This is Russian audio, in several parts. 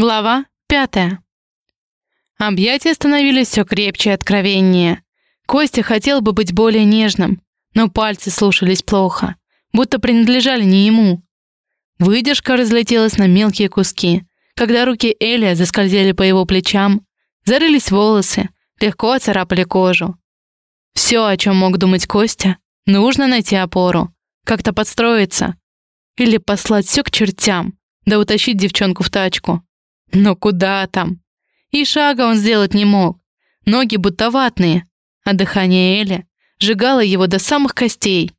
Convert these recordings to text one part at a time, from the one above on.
Глава пятая. Объятия становились все крепче и откровеннее. Костя хотел бы быть более нежным, но пальцы слушались плохо, будто принадлежали не ему. Выдержка разлетелась на мелкие куски, когда руки Элия заскользили по его плечам, зарылись волосы, легко оцарапали кожу. Все, о чем мог думать Костя, нужно найти опору, как-то подстроиться. Или послать все к чертям, да утащить девчонку в тачку. Но куда там? И шага он сделать не мог. Ноги будто ватные, а дыхание Эли сжигало его до самых костей.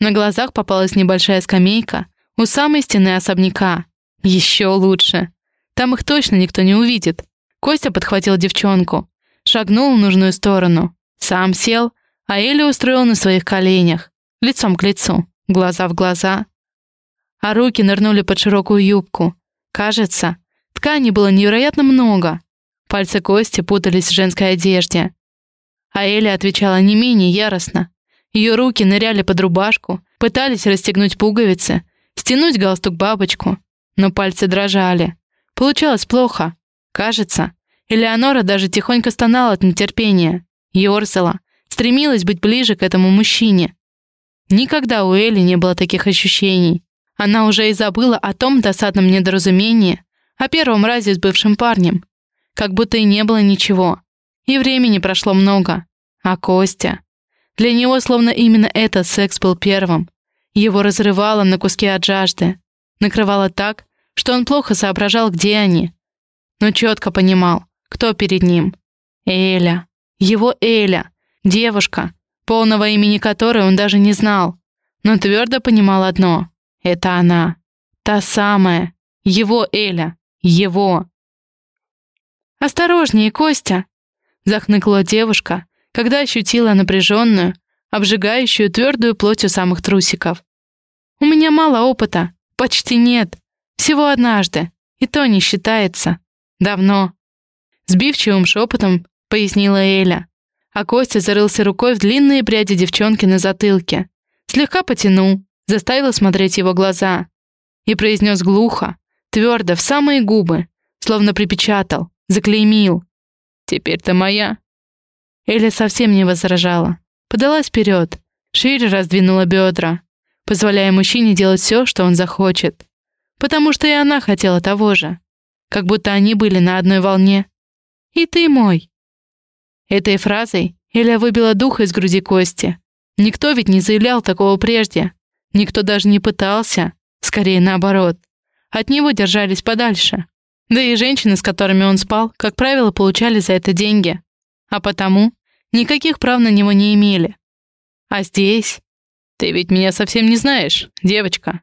На глазах попалась небольшая скамейка у самой стены особняка. Еще лучше. Там их точно никто не увидит. Костя подхватил девчонку, шагнул в нужную сторону, сам сел, а Эли устроил на своих коленях, лицом к лицу, глаза в глаза. А руки нырнули под широкую юбку. Кажется, Ткани было невероятно много. Пальцы Кости путались в женской одежде. А Эля отвечала не менее яростно. Ее руки ныряли под рубашку, пытались расстегнуть пуговицы, стянуть галстук-бабочку. Но пальцы дрожали. Получалось плохо. Кажется, Элеонора даже тихонько стонала от нетерпения. Ёрзала, стремилась быть ближе к этому мужчине. Никогда у Эли не было таких ощущений. Она уже и забыла о том досадном недоразумении, о первом разе с бывшим парнем. Как будто и не было ничего. И времени прошло много. А Костя? Для него словно именно этот секс был первым. Его разрывало на куски от жажды. Накрывало так, что он плохо соображал, где они. Но четко понимал, кто перед ним. Эля. Его Эля. Девушка, полного имени которой он даже не знал. Но твердо понимал одно. Это она. Та самая. Его Эля. Его. «Осторожнее, Костя!» — захныкала девушка, когда ощутила напряженную, обжигающую твердую плоть у самых трусиков. «У меня мало опыта, почти нет, всего однажды, и то не считается. Давно». Сбивчивым шепотом пояснила Эля, а Костя зарылся рукой в длинные пряди девчонки на затылке, слегка потянул, заставил смотреть его глаза и произнес глухо, Твердо, в самые губы, словно припечатал, заклеймил. «Теперь ты моя». Эля совсем не возражала. Подалась вперед, шире раздвинула бедра, позволяя мужчине делать все, что он захочет. Потому что и она хотела того же. Как будто они были на одной волне. «И ты мой». Этой фразой Эля выбила дух из груди Кости. Никто ведь не заявлял такого прежде. Никто даже не пытался. Скорее наоборот. От него держались подальше. Да и женщины, с которыми он спал, как правило, получали за это деньги. А потому никаких прав на него не имели. А здесь... «Ты ведь меня совсем не знаешь, девочка!»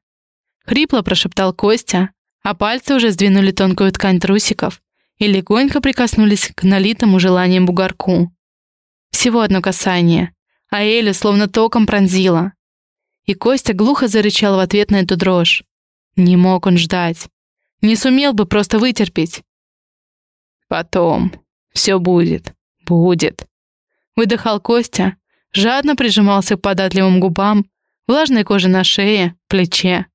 Хрипло прошептал Костя, а пальцы уже сдвинули тонкую ткань трусиков и легонько прикоснулись к налитому желанием бугорку. Всего одно касание, а Элю словно током пронзила. И Костя глухо зарычал в ответ на эту дрожь. Не мог он ждать. Не сумел бы просто вытерпеть. Потом. Все будет. Будет. Выдыхал Костя, жадно прижимался к податливым губам, влажной коже на шее, плече.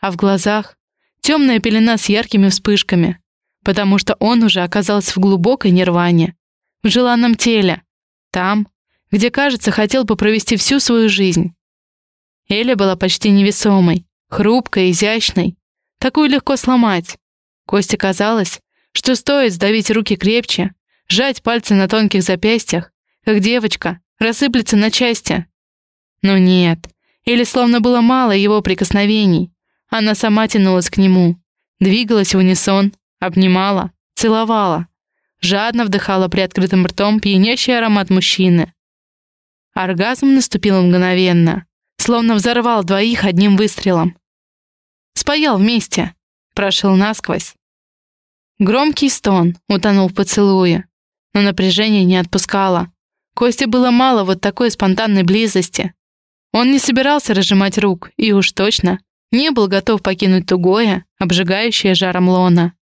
А в глазах темная пелена с яркими вспышками, потому что он уже оказался в глубокой нирване, в желанном теле, там, где, кажется, хотел бы провести всю свою жизнь. Эля была почти невесомой, хрупкой, изящной. Такую легко сломать. Косте казалось, что стоит сдавить руки крепче, сжать пальцы на тонких запястьях, как девочка рассыплется на части. Но нет, или словно было мало его прикосновений. Она сама тянулась к нему, двигалась в унисон, обнимала, целовала, жадно вдыхала приоткрытым ртом пьянящий аромат мужчины. Оргазм наступил мгновенно, словно взорвал двоих одним выстрелом. Спаял вместе. Прошил насквозь. Громкий стон утонул в поцелуе, но напряжение не отпускало. Косте было мало вот такой спонтанной близости. Он не собирался разжимать рук и уж точно не был готов покинуть тугое, обжигающее жаром лона.